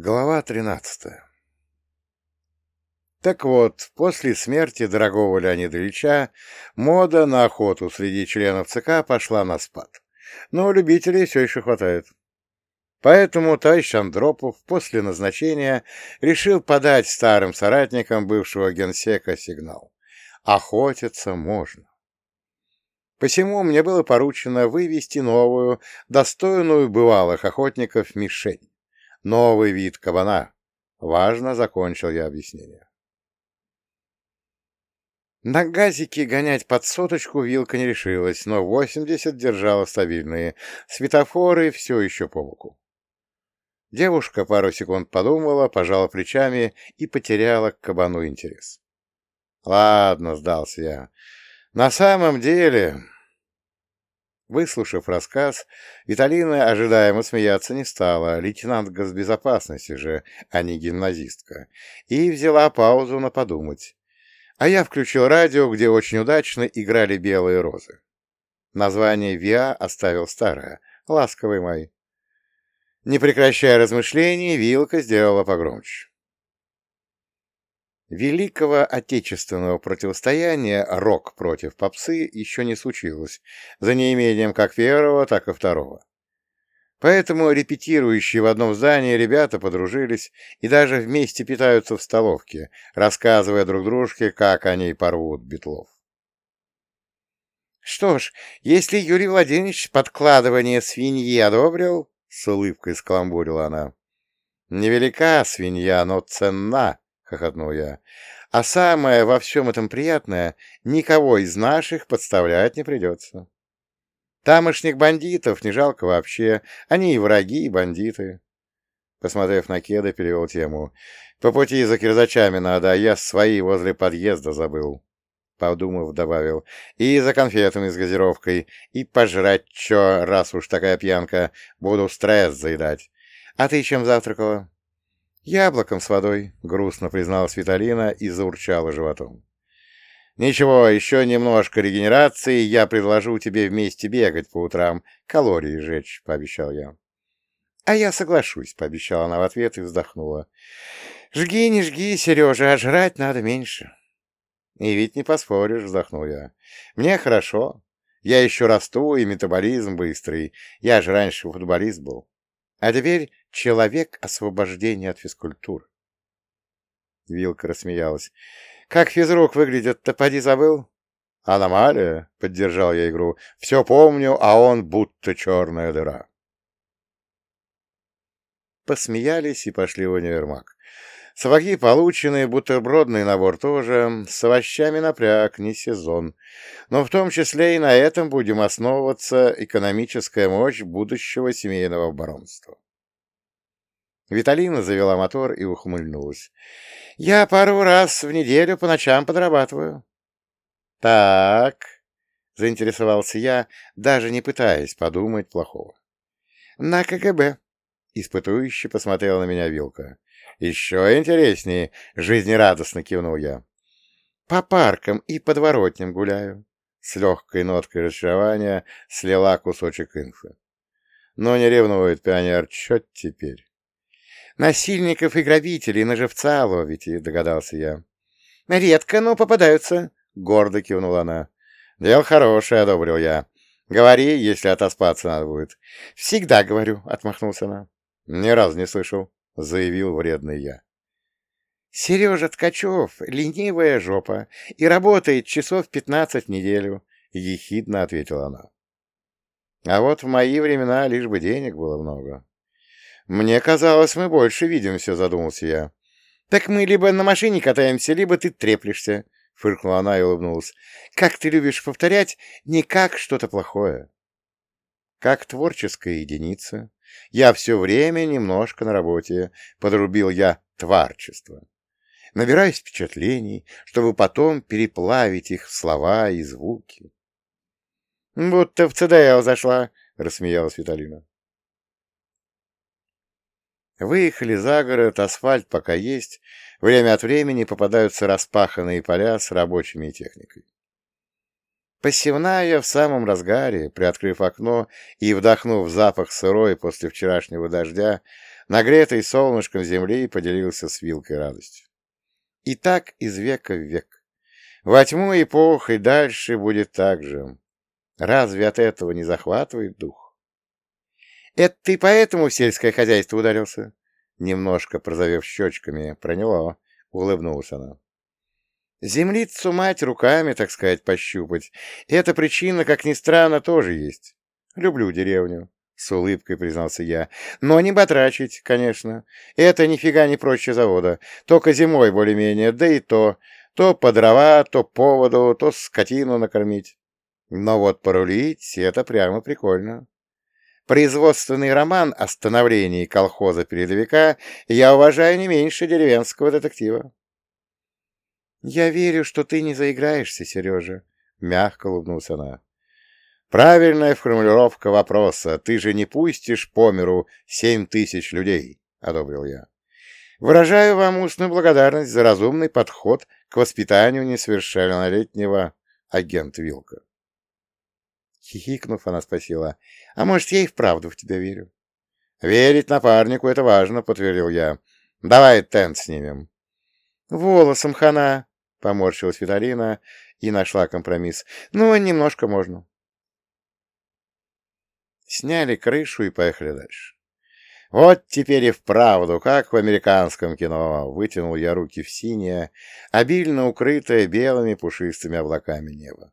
Глава 13 Так вот, после смерти дорогого Леонида Ильича мода на охоту среди членов ЦК пошла на спад, но любителей все еще хватает. Поэтому товарищ Андропов после назначения решил подать старым соратникам бывшего генсека сигнал. Охотиться можно. Посему мне было поручено вывести новую, достойную бывалых охотников мишень. Новый вид кабана. Важно, закончил я объяснение. На газике гонять под соточку вилка не решилась, но 80 держала стабильные. Светофоры все еще по боку. Девушка пару секунд подумала, пожала плечами и потеряла к кабану интерес. «Ладно», — сдался я. «На самом деле...» Выслушав рассказ, Виталина ожидаемо смеяться не стала, лейтенант госбезопасности же, а не гимназистка, и взяла паузу на подумать. А я включил радио, где очень удачно играли белые розы. Название ВИА оставил старое «Ласковый май». Не прекращая размышлений, Вилка сделала погромче. Великого отечественного противостояния рок против попсы еще не случилось, за неимением как первого, так и второго. Поэтому репетирующие в одном здании ребята подружились и даже вместе питаются в столовке, рассказывая друг дружке, как они порвут битлов. «Что ж, если Юрий Владимирович подкладывание свиньи одобрил, — с улыбкой скаламбурила она, — невелика свинья, но ценна, — хохотнул я. «А самое во всем этом приятное — никого из наших подставлять не придется. Тамошних бандитов не жалко вообще, они и враги, и бандиты». Посмотрев на Кеда, перевел тему. «По пути за кирзачами надо, а я свои возле подъезда забыл». Подумав, добавил. «И за конфетами с газировкой, и пожрать чё, раз уж такая пьянка, буду стресс заедать. А ты чем завтракала?» «Яблоком с водой», — грустно призналась Виталина и заурчала животом. «Ничего, еще немножко регенерации, я предложу тебе вместе бегать по утрам, калории жечь», — пообещал я. «А я соглашусь», — пообещала она в ответ и вздохнула. «Жги, не жги, Сережа, а жрать надо меньше». «И ведь не поспоришь», — вздохнул я. «Мне хорошо. Я еще расту, и метаболизм быстрый. Я же раньше футболист был. А теперь человек освобождения от физкультуры. Вилка рассмеялась. «Как физрук выглядит-то, поди забыл?» «Аномалия», — поддержал я игру. «Все помню, а он будто черная дыра». Посмеялись и пошли в универмаг. Сапоги полученные, бутербродный набор тоже, с овощами напряг, не сезон. Но в том числе и на этом будем основываться экономическая мощь будущего семейного баронства. Виталина завела мотор и ухмыльнулась. «Я пару раз в неделю по ночам подрабатываю». «Так», — заинтересовался я, даже не пытаясь подумать плохого. «На КГБ», — испытующе посмотрела на меня Вилка. «Еще интереснее», — жизнерадостно кивнул я. «По паркам и подворотням гуляю», — с легкой ноткой разочарования слила кусочек инфы. «Но не ревнует пионер, чё теперь?» Насильников и грабителей на живца ловите, догадался я. Редко, но попадаются, гордо кивнула она. Дело хорошее, одобрил я. Говори, если отоспаться надо будет. Всегда говорю, отмахнулся она. Ни разу не слышал, заявил вредный я. Сережа Ткачев — ленивая жопа и работает часов пятнадцать в неделю, — ехидно ответила она. А вот в мои времена лишь бы денег было много. «Мне казалось, мы больше видимся», — задумался я. «Так мы либо на машине катаемся, либо ты треплешься», — фыркнула она и улыбнулась. «Как ты любишь повторять, не как что-то плохое». «Как творческая единица. Я все время немножко на работе», — подрубил я творчество. Набираюсь впечатлений, чтобы потом переплавить их в слова и звуки. «Будто в ЦДЛ зашла», — рассмеялась Виталина. Выехали за город, асфальт пока есть, время от времени попадаются распаханные поля с рабочими техникой. Посевная в самом разгаре, приоткрыв окно и вдохнув запах сырой после вчерашнего дождя, нагретой солнышком земли, поделился с вилкой радостью. И так из века в век. Во тьму эпох и дальше будет так же. Разве от этого не захватывает дух? Это ты поэтому в сельское хозяйство ударился? Немножко прозовев щечками, проняло, улыбнулась она. Землицу мать руками, так сказать, пощупать. Эта причина, как ни странно, тоже есть. Люблю деревню, — с улыбкой признался я. Но не батрачить, конечно. Это нифига не проще завода. Только зимой более-менее, да и то. То по дрова, то поводу, то скотину накормить. Но вот порулить — это прямо прикольно. Производственный роман о становлении колхоза-передовика я уважаю не меньше деревенского детектива. — Я верю, что ты не заиграешься, Сережа, — мягко улыбнулась она. — Правильная формулировка вопроса. Ты же не пустишь по миру семь тысяч людей, — одобрил я. Выражаю вам устную благодарность за разумный подход к воспитанию несовершеннолетнего агента Вилка. Хихикнув, она спросила, — А может, я и вправду в тебя верю? — Верить напарнику — это важно, — подтвердил я. — Давай тент снимем. — Волосом хана, — поморщилась Виталина и нашла компромисс. — Ну, немножко можно. Сняли крышу и поехали дальше. Вот теперь и вправду, как в американском кино, вытянул я руки в синее, обильно укрытое белыми пушистыми облаками небо.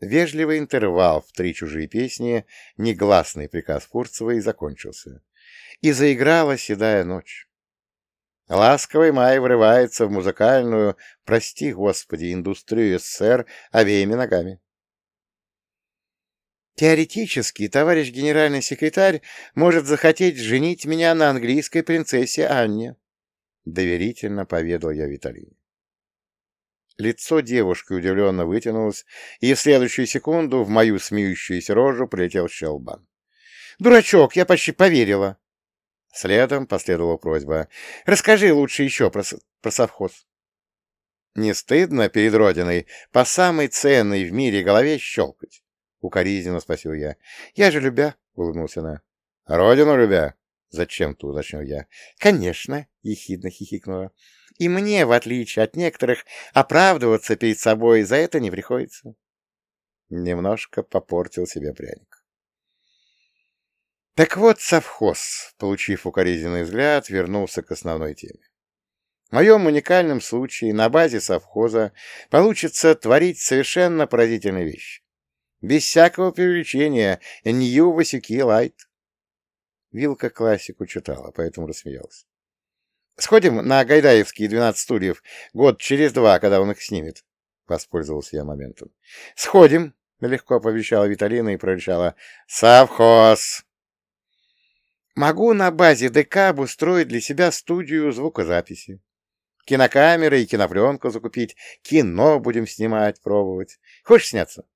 Вежливый интервал в три чужие песни, негласный приказ Фурцева и закончился. И заиграла седая ночь. Ласковый май врывается в музыкальную, прости господи, индустрию СССР обеими ногами. Теоретически, товарищ генеральный секретарь может захотеть женить меня на английской принцессе Анне, — доверительно поведал я Виталине. Лицо девушки удивленно вытянулось, и в следующую секунду в мою смеющуюся рожу прилетел щелбан. «Дурачок, я почти поверила!» Следом последовала просьба. «Расскажи лучше еще про, про совхоз». «Не стыдно перед Родиной по самой ценной в мире голове щелкать?» — укоризненно спросил я. «Я же любя», — улыбнулся она. «Родину любя?» — зачем-то уточнил я. «Конечно», — ехидно хихикнула. «И мне, в отличие от некоторых, оправдываться перед собой за это не приходится». Немножко попортил себе пряник. Так вот, совхоз, получив укоризненный взгляд, вернулся к основной теме. В моем уникальном случае на базе совхоза получится творить совершенно поразительные вещи. Без всякого привлечения, Нью Васюки Лайт. Вилка классику читала, поэтому рассмеялась. Сходим на Гайдаевские двенадцать стульев год через два, когда он их снимет. Воспользовался я моментом. Сходим, легко пообещала Виталина и прорычала. Совхоз! Могу на базе ДК обустроить для себя студию звукозаписи. Кинокамеры и кинопленку закупить, кино будем снимать, пробовать. Хочешь сняться?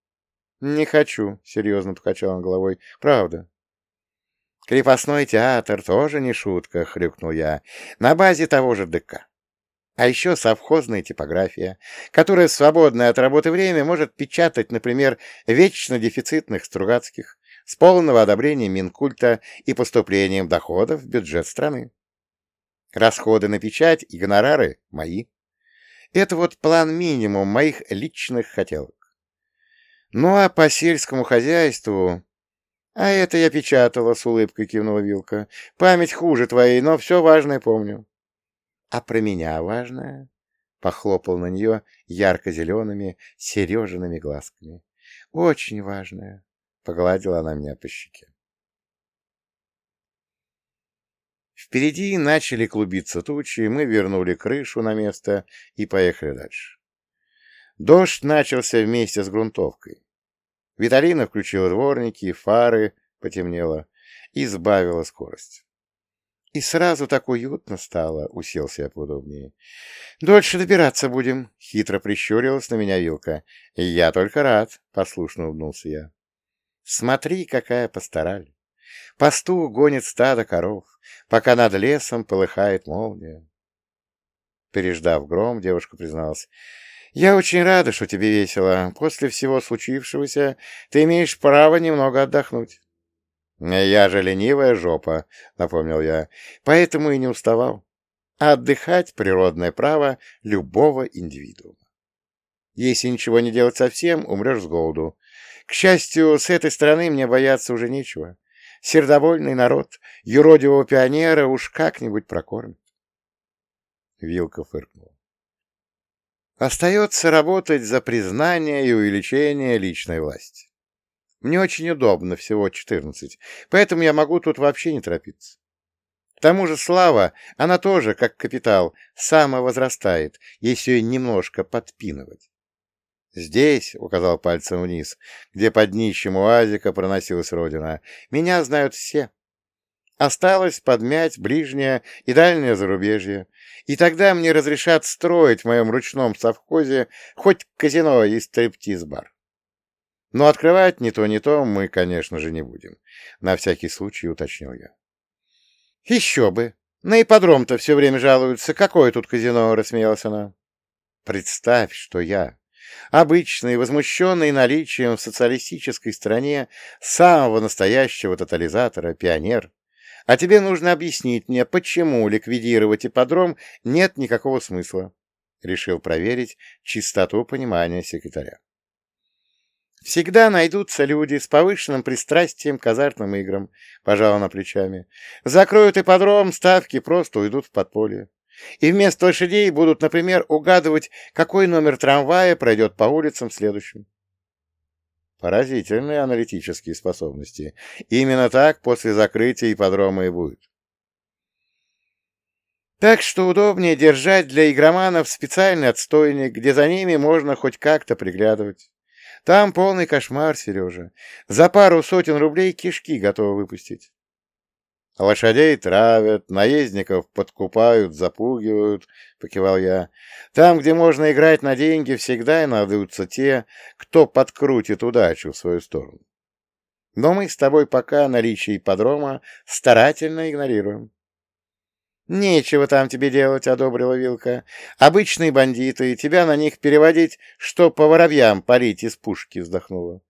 Не хочу, серьезно покачал он головой. Правда. Крепостной театр тоже не шутка, хрюкнул я. На базе того же ДК. А еще совхозная типография, которая в свободное от работы время может печатать, например, вечно дефицитных Стругацких, с полного одобрения Минкульта и поступлением доходов в бюджет страны. Расходы на печать и гонорары мои. Это вот план минимум моих личных хотелок. Ну а по сельскому хозяйству... А это я печатала, с улыбкой кивнула Вилка. Память хуже твоей, но все важное помню. А про меня важное? Похлопал на нее ярко-зелеными Сережиными глазками. Очень важное. Погладила она меня по щеке. Впереди начали клубиться тучи, мы вернули крышу на место и поехали дальше. Дождь начался вместе с грунтовкой. Виталина включила дворники, фары, потемнело, и сбавила скорость. И сразу так уютно стало, уселся я поудобнее. «Дольше добираться будем», — хитро прищурилась на меня вилка. «Я только рад», — послушно улыбнулся я. Смотри, какая постараль. Пастух гонит стадо коров, пока над лесом полыхает молния. Переждав гром, девушка призналась. «Я очень рада, что тебе весело. После всего случившегося ты имеешь право немного отдохнуть». «Я же ленивая жопа», — напомнил я, — «поэтому и не уставал. Отдыхать — природное право любого индивидуума. Если ничего не делать совсем, умрешь с голоду. К счастью, с этой стороны мне бояться уже нечего. Сердобольный народ, юродивого пионера уж как-нибудь прокормит. Вилка фыркнула. Остается работать за признание и увеличение личной власти. Мне очень удобно, всего 14, поэтому я могу тут вообще не торопиться. К тому же слава, она тоже, как капитал, самовозрастает, если ее немножко подпинывать. «Здесь», — указал пальцем вниз, где под днищем уазика проносилась родина, — «меня знают все. Осталось подмять ближнее и дальнее зарубежье, и тогда мне разрешат строить в моем ручном совхозе хоть казино и стриптиз-бар. Но открывать ни то, ни то мы, конечно же, не будем. На всякий случай уточнил я. Еще бы! На ипподром-то все время жалуются. Какое тут казино? — рассмеялась она. Представь, что я, обычный, возмущенный наличием в социалистической стране самого настоящего тотализатора, пионер, а тебе нужно объяснить мне, почему ликвидировать ипподром нет никакого смысла. Решил проверить чистоту понимания секретаря. Всегда найдутся люди с повышенным пристрастием к азартным играм, пожал на плечами. Закроют ипподром, ставки просто уйдут в подполье. И вместо лошадей будут, например, угадывать, какой номер трамвая пройдет по улицам следующим. Поразительные аналитические способности. Именно так после закрытия ипподрома и будет. Так что удобнее держать для игроманов специальный отстойник, где за ними можно хоть как-то приглядывать. Там полный кошмар, Сережа. За пару сотен рублей кишки готовы выпустить. Лошадей травят, наездников подкупают, запугивают, — покивал я. Там, где можно играть на деньги, всегда и найдутся те, кто подкрутит удачу в свою сторону. Но мы с тобой пока наличие ипподрома старательно игнорируем. «Нечего там тебе делать», — одобрила Вилка. «Обычные бандиты, тебя на них переводить, что по воробьям парить из пушки», — вздохнула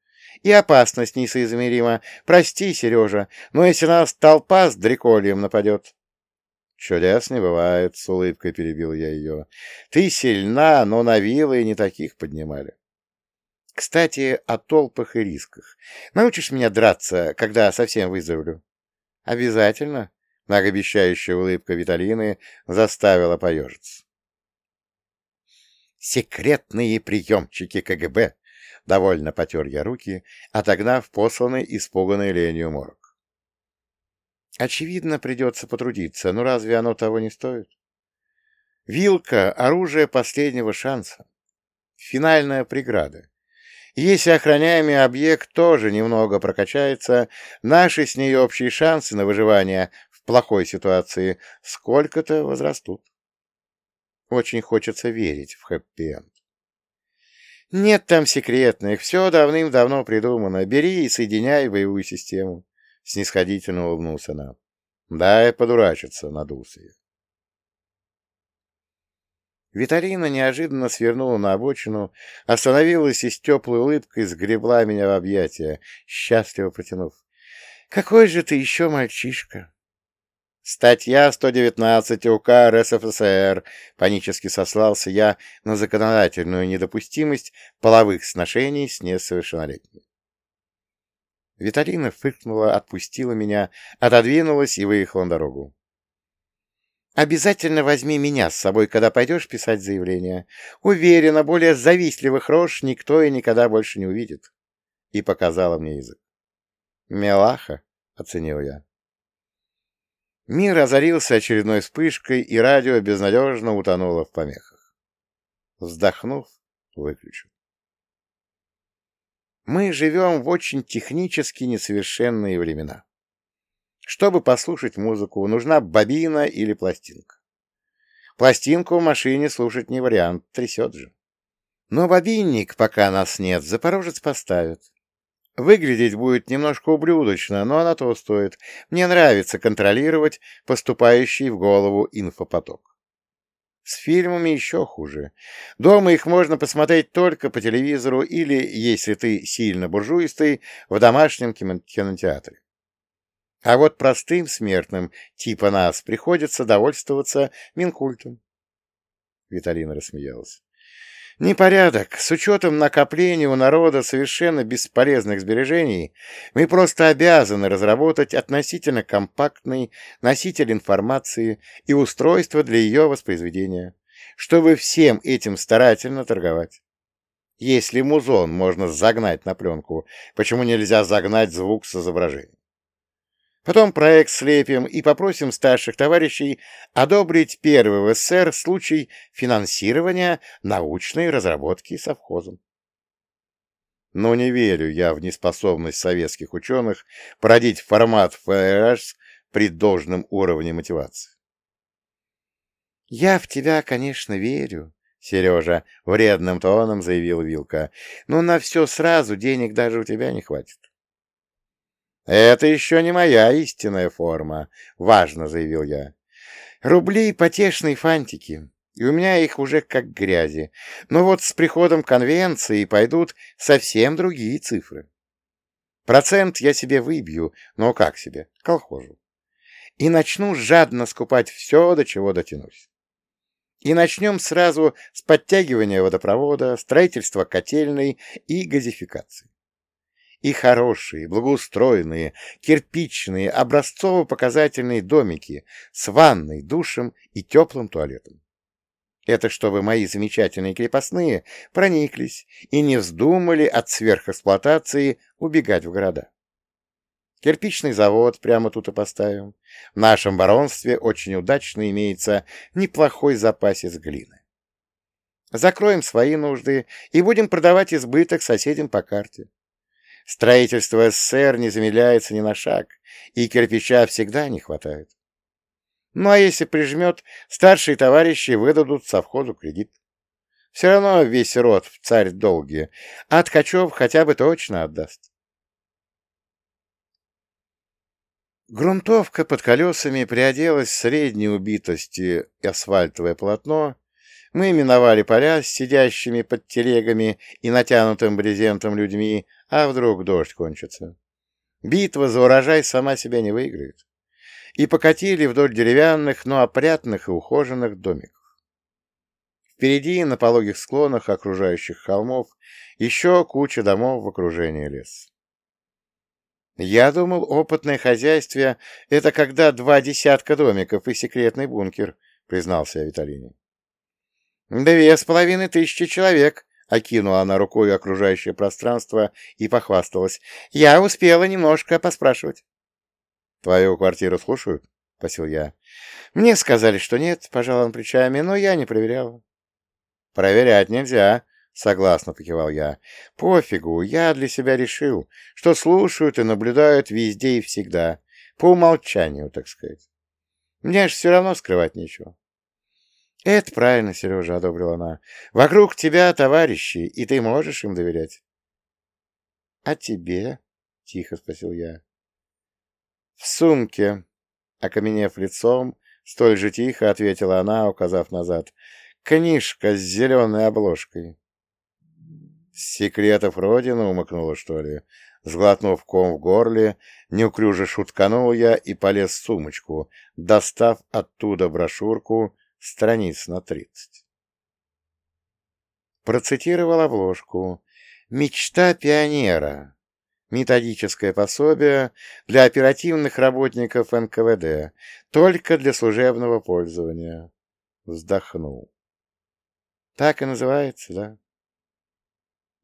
и опасность несоизмерима. Прости, Сережа, но если нас толпа с дрекольем нападет... Чудес не бывает, — с улыбкой перебил я ее. Ты сильна, но на вилы не таких поднимали. Кстати, о толпах и рисках. Научишь меня драться, когда совсем выздоровлю? Обязательно. Многообещающая улыбка Виталины заставила поежиться. Секретные приемчики КГБ Довольно потер я руки, отогнав посланный, испуганный ленью морг. Очевидно, придется потрудиться, но разве оно того не стоит? Вилка — оружие последнего шанса. Финальная преграда. Если охраняемый объект тоже немного прокачается, наши с ней общие шансы на выживание в плохой ситуации сколько-то возрастут. Очень хочется верить в хэппи-энд. Нет там секретных, все давным-давно придумано. Бери и соединяй боевую систему. Снисходительно улыбнулся нам. Дай подурачиться, надулся я. Виталина неожиданно свернула на обочину, остановилась и с теплой улыбкой сгребла меня в объятия, счастливо протянув. «Какой же ты еще мальчишка!» Статья 119 УК РСФСР. Панически сослался я на законодательную недопустимость половых сношений с несовершеннолетними. Виталина фыркнула, отпустила меня, отодвинулась и выехала на дорогу. «Обязательно возьми меня с собой, когда пойдешь писать заявление. Уверена, более завистливых рож никто и никогда больше не увидит». И показала мне язык. «Милаха», — оценил я. Мир озарился очередной вспышкой, и радио безнадежно утонуло в помехах. Вздохнув, выключил. Мы живем в очень технически несовершенные времена. Чтобы послушать музыку, нужна бобина или пластинка. Пластинку в машине слушать не вариант, трясет же. Но бобинник, пока нас нет, запорожец поставит. Выглядеть будет немножко ублюдочно, но она того стоит. Мне нравится контролировать поступающий в голову инфопоток. С фильмами еще хуже. Дома их можно посмотреть только по телевизору или, если ты сильно буржуистый, в домашнем кинотеатре. А вот простым смертным, типа нас, приходится довольствоваться Минкультом. Виталина рассмеялась. Непорядок. С учетом накопления у народа совершенно бесполезных сбережений, мы просто обязаны разработать относительно компактный носитель информации и устройство для ее воспроизведения, чтобы всем этим старательно торговать. Если музон можно загнать на пленку, почему нельзя загнать звук с изображением? Потом проект слепим и попросим старших товарищей одобрить первый в СССР случай финансирования научной разработки совхозом. Но не верю я в неспособность советских ученых породить формат ФРС при должном уровне мотивации. «Я в тебя, конечно, верю», — Сережа вредным тоном заявил Вилка, «но на все сразу денег даже у тебя не хватит. «Это еще не моя истинная форма», — важно заявил я. «Рубли — потешные фантики, и у меня их уже как грязи. Но вот с приходом конвенции пойдут совсем другие цифры. Процент я себе выбью, но как себе, колхозу. И начну жадно скупать все, до чего дотянусь. И начнем сразу с подтягивания водопровода, строительства котельной и газификации и хорошие, благоустроенные, кирпичные, образцово-показательные домики с ванной, душем и теплым туалетом. Это чтобы мои замечательные крепостные прониклись и не вздумали от сверхэксплуатации убегать в города. Кирпичный завод прямо тут и поставим. В нашем баронстве очень удачно имеется неплохой запасец глины. Закроем свои нужды и будем продавать избыток соседям по карте. Строительство СССР не замедляется ни на шаг, и кирпича всегда не хватает. Ну а если прижмет, старшие товарищи выдадут совхозу кредит. Все равно весь род в царь долгие, а Ткачев хотя бы точно отдаст. Грунтовка под колесами приоделась средней убитости асфальтовое полотно. Мы миновали поля с сидящими под телегами и натянутым брезентом людьми, а вдруг дождь кончится? Битва за урожай сама себя не выиграет. И покатили вдоль деревянных, но опрятных и ухоженных домиков. Впереди, на пологих склонах окружающих холмов, еще куча домов в окружении леса. Я думал, опытное хозяйство — это когда два десятка домиков и секретный бункер, — признался я Виталине. Две с половиной тысячи человек, Окинула она рукой окружающее пространство и похвасталась. «Я успела немножко поспрашивать». «Твою квартиру слушают?» — спросил я. «Мне сказали, что нет», — пожал он плечами, — «но я не проверял». «Проверять нельзя», — согласно покивал я. «Пофигу, я для себя решил, что слушают и наблюдают везде и всегда, по умолчанию, так сказать. Мне же все равно скрывать нечего». — Это правильно, Сережа, — одобрила она. — Вокруг тебя товарищи, и ты можешь им доверять. — А тебе? — тихо спросил я. — В сумке, — окаменев лицом, столь же тихо ответила она, указав назад. — Книжка с зеленой обложкой. — Секретов Родины умыкнула, что ли? Сглотнув ком в горле, неуклюже шутканул я и полез в сумочку, достав оттуда брошюрку страниц на тридцать. Процитировал обложку «Мечта пионера. Методическое пособие для оперативных работников НКВД, только для служебного пользования». Вздохнул. Так и называется, да?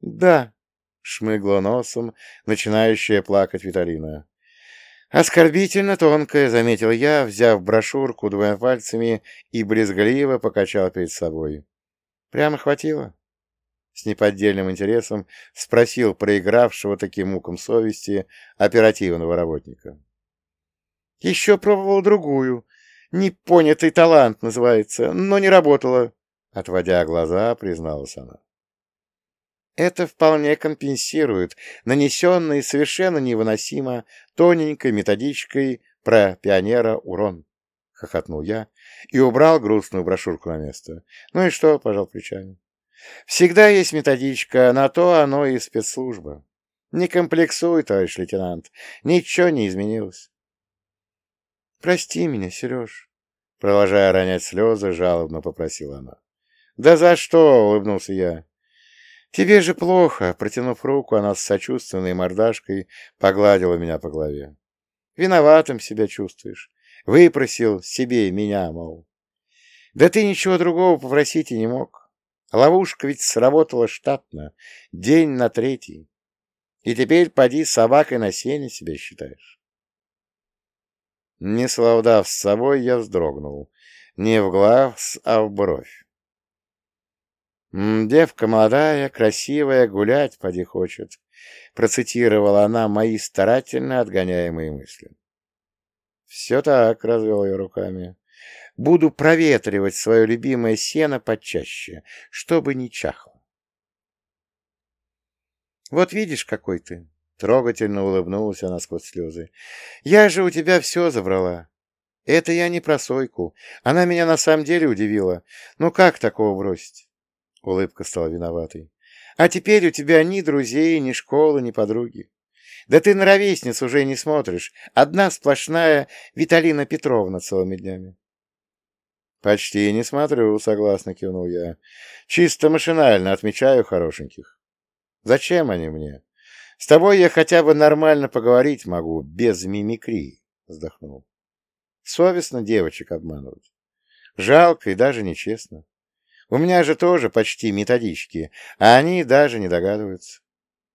Да, шмыгла носом, начинающая плакать Виталина. «Оскорбительно тонкая», — заметил я, взяв брошюрку двумя пальцами и брезгливо покачал перед собой. «Прямо хватило?» С неподдельным интересом спросил проигравшего таким мукам совести оперативного работника. «Еще пробовал другую. Непонятый талант называется, но не работала», — отводя глаза, призналась она. Это вполне компенсирует нанесенный совершенно невыносимо тоненькой методичкой про пионера урон. — хохотнул я и убрал грустную брошюрку на место. Ну и что, — пожал плечами. — Всегда есть методичка, на то оно и спецслужба. Не комплексуй, товарищ лейтенант, ничего не изменилось. Прости меня, Сереж. Продолжая ронять слезы, жалобно попросила она. Да за что? Улыбнулся я. Тебе же плохо. Протянув руку, она с сочувственной мордашкой погладила меня по голове. Виноватым себя чувствуешь. Выпросил себе меня, мол. Да ты ничего другого попросить и не мог. Ловушка ведь сработала штатно, день на третий. И теперь поди собакой на сене себя считаешь. Не словдав с собой, я вздрогнул. Не в глаз, а в бровь. «Девка молодая, красивая, гулять поди хочет», — процитировала она мои старательно отгоняемые мысли. «Все так», — развел я руками. «Буду проветривать свое любимое сено почаще, чтобы не чахло». «Вот видишь, какой ты!» — трогательно улыбнулась она сквозь слезы. «Я же у тебя все забрала. Это я не про Сойку. Она меня на самом деле удивила. Ну как такого бросить?» Улыбка стала виноватой. «А теперь у тебя ни друзей, ни школы, ни подруги. Да ты на ровесниц уже не смотришь. Одна сплошная Виталина Петровна целыми днями». «Почти не смотрю», — согласно кивнул я. «Чисто машинально отмечаю хорошеньких. Зачем они мне? С тобой я хотя бы нормально поговорить могу, без мимикрии», — вздохнул. «Совестно девочек обманывать. Жалко и даже нечестно. У меня же тоже почти методички, а они даже не догадываются.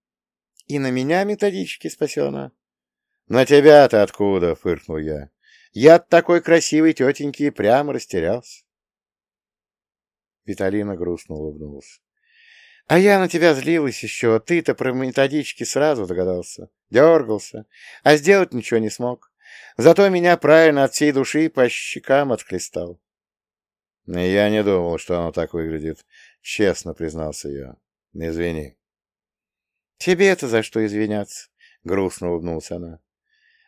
— И на меня методички? — спросила она. — На тебя-то откуда? — фыркнул я. — Я от такой красивой тетеньки прямо растерялся. Виталина грустно улыбнулась. — А я на тебя злилась еще. Ты-то про методички сразу догадался. Дергался. А сделать ничего не смог. Зато меня правильно от всей души по щекам отхлестал. Я не думал, что оно так выглядит. Честно признался я. Извини. Тебе-то за что извиняться? Грустно улыбнулась она.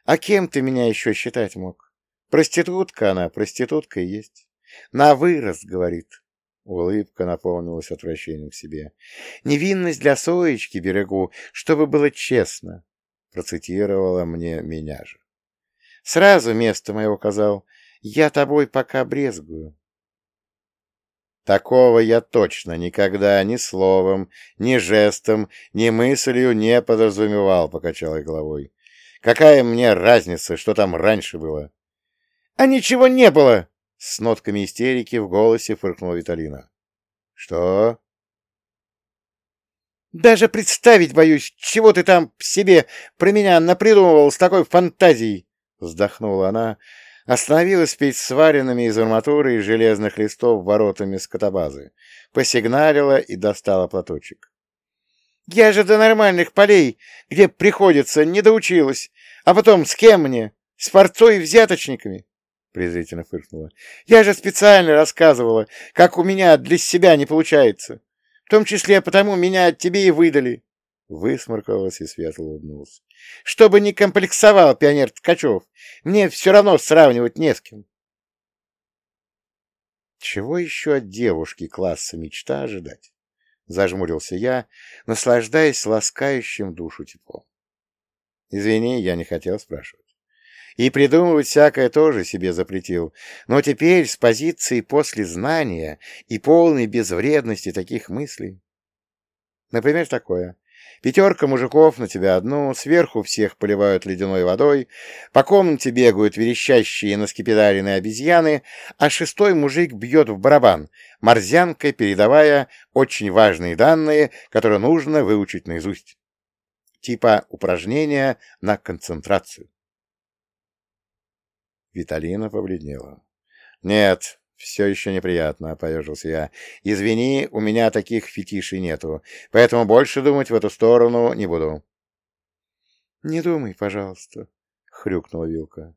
А кем ты меня еще считать мог? Проститутка она, проститутка и есть. На вырост, говорит. Улыбка наполнилась отвращением к себе. «Невинность для Соечки берегу, чтобы было честно», — процитировала мне меня же. «Сразу место мое указал. Я тобой пока брезгую. Такого я точно никогда ни словом, ни жестом, ни мыслью не подразумевал, — покачал я головой. Какая мне разница, что там раньше было? — А ничего не было! — с нотками истерики в голосе фыркнула Виталина. — Что? — Даже представить боюсь, чего ты там себе про меня напридумывал с такой фантазией! — вздохнула она, — Остановилась перед сваренными из арматуры и железных листов воротами скотобазы, посигналила и достала платочек. «Я же до нормальных полей, где приходится, не доучилась. А потом с кем мне? С порцой и взяточниками?» презрительно фыркнула. «Я же специально рассказывала, как у меня для себя не получается. В том числе потому меня тебе и выдали. Высморкалась и светло улыбнулась. — Чтобы не комплексовал пионер Ткачев. Мне все равно сравнивать не с кем. Чего еще от девушки класса мечта ожидать? Зажмурился я, наслаждаясь ласкающим душу теплом. Извини, я не хотел спрашивать. И придумывать всякое тоже себе запретил. Но теперь с позиции после знания и полной безвредности таких мыслей. Например, такое. Пятерка мужиков на тебя одну, сверху всех поливают ледяной водой, по комнате бегают верещащие наскепидаренные обезьяны, а шестой мужик бьет в барабан, морзянкой передавая очень важные данные, которые нужно выучить наизусть. Типа упражнения на концентрацию. Виталина побледнела. «Нет, «Все еще неприятно», — поежился я. «Извини, у меня таких фетишей нету, поэтому больше думать в эту сторону не буду». «Не думай, пожалуйста», — хрюкнула Вилка.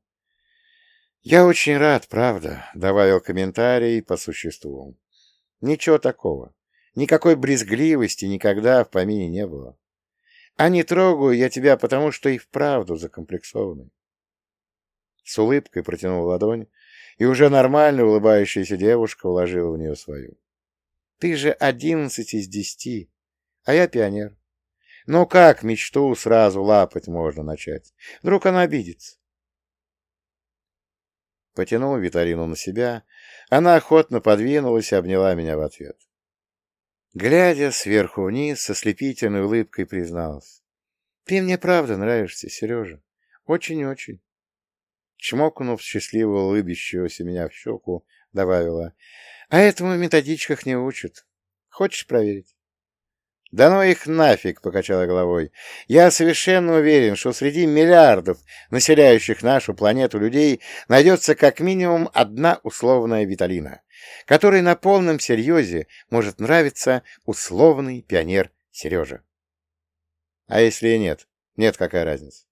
«Я очень рад, правда», — добавил комментарий по существу. «Ничего такого. Никакой брезгливости никогда в помине не было. А не трогаю я тебя, потому что и вправду закомплексованный». С улыбкой протянул ладонь, и уже нормально улыбающаяся девушка вложила в нее свою. «Ты же одиннадцать из десяти, а я пионер. Ну как мечту сразу лапать можно начать? Вдруг она обидится?» Потянул Виталину на себя. Она охотно подвинулась и обняла меня в ответ. Глядя сверху вниз, со слепительной улыбкой призналась. — Ты мне правда нравишься, Сережа. Очень-очень. Чмокнув счастливо улыбящегося меня в щеку, добавила. — А этому в методичках не учат. Хочешь проверить? «Да ну их нафиг!» — покачала головой. «Я совершенно уверен, что среди миллиардов населяющих нашу планету людей найдется как минимум одна условная Виталина, которой на полном серьезе может нравиться условный пионер Сережа. А если и нет? Нет, какая разница?